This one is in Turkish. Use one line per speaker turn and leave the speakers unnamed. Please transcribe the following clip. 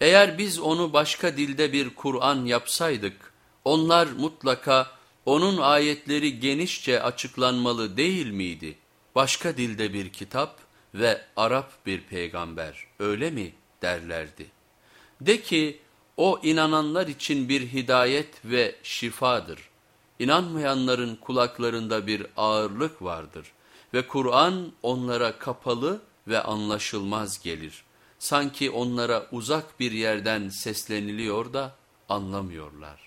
Eğer biz onu başka dilde bir Kur'an yapsaydık, onlar mutlaka onun ayetleri genişçe açıklanmalı değil miydi? Başka dilde bir kitap ve Arap bir peygamber öyle mi derlerdi. De ki o inananlar için bir hidayet ve şifadır. İnanmayanların kulaklarında bir ağırlık vardır ve Kur'an onlara kapalı ve anlaşılmaz gelir. Sanki onlara uzak bir yerden sesleniliyor da anlamıyorlar.